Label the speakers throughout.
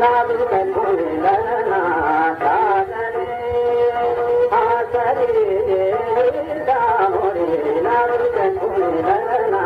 Speaker 1: நாடு கண்புரி லலனா சாகரே ஆசரே தாமோரே நாடு கண்புரி லலனா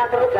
Speaker 1: madrugada.